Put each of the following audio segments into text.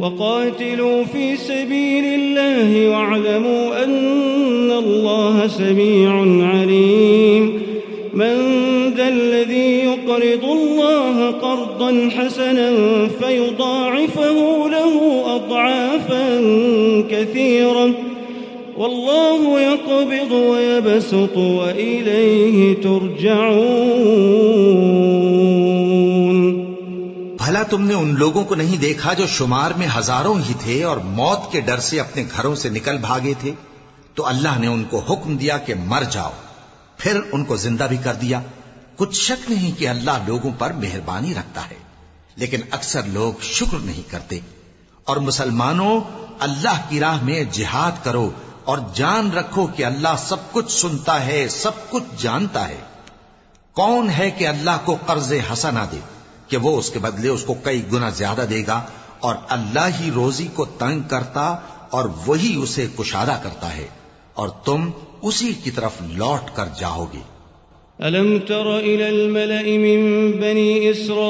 وقاتلوا في سبيل الله واعلموا أن الله سميع عليم. من ذا الذي يقرض الله قرضا حسنا فيضاعفه له أضعافا كثيرا والله يقبض ويبسط وإليه ترجعون. بھلا تم نے ان لوگوں کو نہیں دیکھا جو شمار میں ہزاروں ہی تھے اور موت کے ڈر سے اپنے گھروں سے نکل بھاگے تھے؟ تو اللہ نے ان کو حکم دیا کہ مر جاؤ۔ پھر ان کو زندہ بھی کر دیا۔ کچھ شک نہیں کہ اللہ لوگوں پر مہربانی رکھتا ہے۔ لیکن اکثر لوگ شکر نہیں کرتے۔ اور مسلمانوں، اللہ کی راہ میں جہاد کرو اور جان رکھو کہ اللہ سب کچھ سنتا ہے، سب کچھ جانتا ہے۔ کون ہے کہ اللہ کو قرض حسنہ دے؟ کہ وہ اس کے بدلے اس کو کئی گنا زیادہ دے گا اور اللہ ہی روزی کو تنگ کرتا اور وہی اسے کشادہ کرتا ہے اور تم اسی کی طرف لوٹ کر جاؤ گے۔ ألم تر إلى الملأ من بني إسرائيل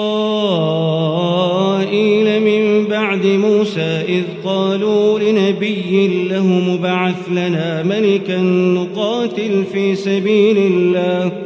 من بعد موسى إذ قالوا لنبي له مبعث لنا ملكا نقاتل في سبيل الله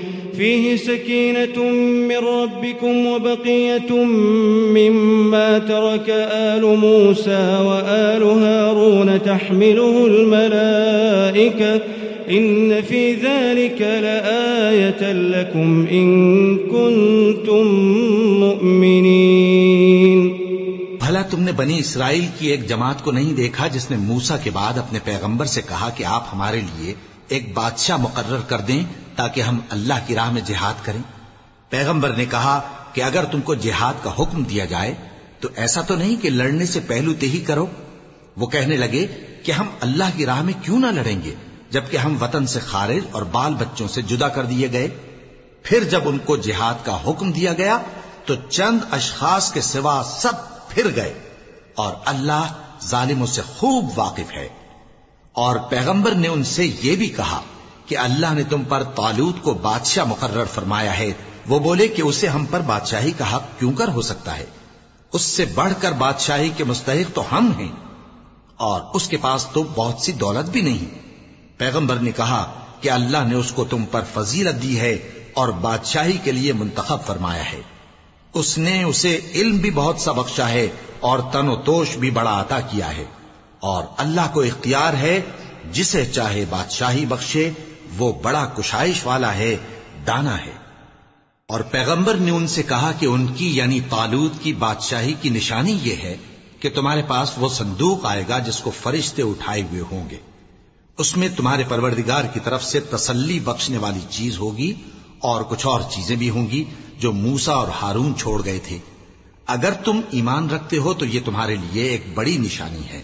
فيه سكينة من ربكم وبقية مما ترك آل موسى وآل هارون تحمله الملائكة إن في ذلك لآية لكم إن كنتم مؤمنين. بھلا تم نے بنی اسرائیل کی ایک جماعت کو نہیں دیکھا جس نے موسا کے بعد اپنے پیغمبر سے کہا کہ آپ ہمارے لیے ایک بادشاہ مقرر کر دیں تاکہ ہم اللہ کی راہ میں جہاد کریں۔ پیغمبر نے کہا کہ اگر تم کو جہاد کا حکم دیا جائے، تو ایسا تو نہیں کہ لڑنے سے پہلو تے ہی کرو۔ وہ کہنے لگے کہ ہم اللہ کی راہ میں کیوں نہ لڑیں گے، جبکہ ہم وطن سے خارج اور بال بچوں سے جدا کر دیے گئے۔ پھر جب ان کو جہاد کا حکم دیا گیا، تو چند اشخاص کے سوا سب پھر گئے اور اللہ ظالموں سے خوب واقف ہے۔ اور پیغمبر نے ان سے یہ بھی کہا کہ اللہ نے تم پر طالوت کو بادشاہ مقرر فرمایا ہے۔ وہ بولے کہ اسے ہم پر بادشاہی کا حق کیوں کر ہو سکتا ہے؟ اس سے بڑھ کر بادشاہی کے مستحق تو ہم ہیں، اور اس کے پاس تو بہت سی دولت بھی نہیں۔ پیغمبر نے کہا کہ اللہ نے اس کو تم پر فضیلت دی ہے اور بادشاہی کے لیے منتخب فرمایا ہے۔ اس نے اسے علم بھی بہت سا بخشا ہے اور تن و توش بھی بڑا عطا کیا ہے۔ اور اللہ کو اختیار ہے، جسے چاہے بادشاہی بخشے، وہ بڑا کشائش والا ہے، دانا ہے۔ اور پیغمبر نے ان سے کہا کہ ان کی یعنی طالوت کی بادشاہی کی نشانی یہ ہے کہ تمہارے پاس وہ صندوق آئے گا جس کو فرشتے اٹھائے ہوئے ہوں گے۔ اس میں تمہارے پروردگار کی طرف سے تسلی بخشنے والی چیز ہوگی اور کچھ اور چیزیں بھی ہوں گی جو موسا اور ہارون چھوڑ گئے تھے۔ اگر تم ایمان رکھتے ہو تو یہ تمہارے لیے ایک بڑی نشانی ہے۔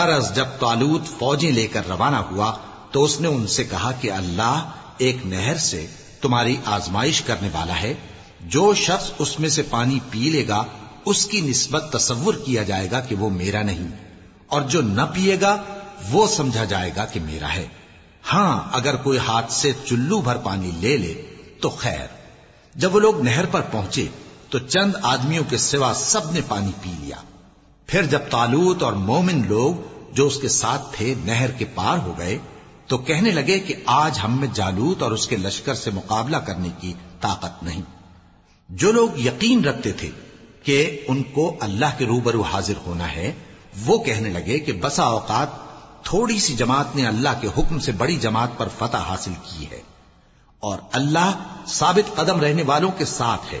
غرض جب طالوت فوجیں لے کر روانہ ہوا تو اس نے ان سے کہا کہ اللہ ایک نہر سے تمہاری آزمائش کرنے والا ہے۔ جو شخص اس میں سے پانی پی لے گا، اس کی نسبت تصور کیا جائے گا کہ وہ میرا نہیں، اور جو نہ پیے گا، وہ سمجھا جائے گا کہ میرا ہے۔ ہاں اگر کوئی ہاتھ سے چلو بھر پانی لے لے تو خیر۔ جب وہ لوگ نہر پر پہنچے تو چند آدمیوں کے سوا سب نے پانی پی لیا۔ پھر جب تالوت اور مومن لوگ جو اس کے ساتھ تھے نہر کے پار ہو گئے، تو کہنے لگے کہ آج ہم میں جالوت اور اس کے لشکر سے مقابلہ کرنے کی طاقت نہیں۔ جو لوگ یقین رکھتے تھے کہ ان کو اللہ کے روبرو حاضر ہونا ہے، وہ کہنے لگے کہ بسا اوقات تھوڑی سی جماعت نے اللہ کے حکم سے بڑی جماعت پر فتح حاصل کی ہے اور اللہ ثابت قدم رہنے والوں کے ساتھ ہے۔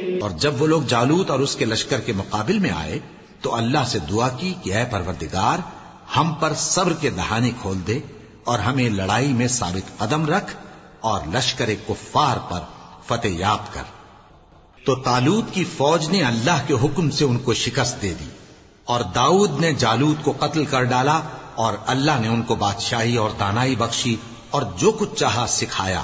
اور جب وہ لوگ جالوت اور اس کے لشکر کے مقابل میں آئے، تو اللہ سے دعا کی کہ اے پروردگار، ہم پر صبر کے دہانے کھول دے اور ہمیں لڑائی میں ثابت قدم رکھ اور لشکر کفار پر فتح یاب کر۔ تو تالوت کی فوج نے اللہ کے حکم سے ان کو شکست دے دی اور داؤد نے جالوت کو قتل کر ڈالا اور اللہ نے ان کو بادشاہی اور دانائی بخشی اور جو کچھ چاہا سکھایا۔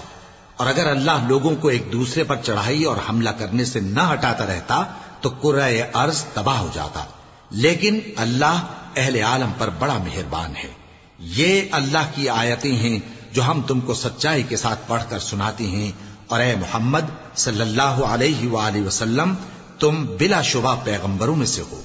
اور اگر اللہ لوگوں کو ایک دوسرے پر چڑھائی اور حملہ کرنے سے نہ ہٹاتا رہتا، تو قرآن ارض تباہ ہو جاتا۔ لیکن اللہ اہل عالم پر بڑا مہربان ہے۔ یہ اللہ کی آیتیں ہیں جو ہم تم کو سچائی کے ساتھ پڑھ کر سناتی ہیں۔ اور اے محمد صلی اللہ علیہ وآلہ وسلم، تم بلا شبہ پیغمبروں میں سے ہو۔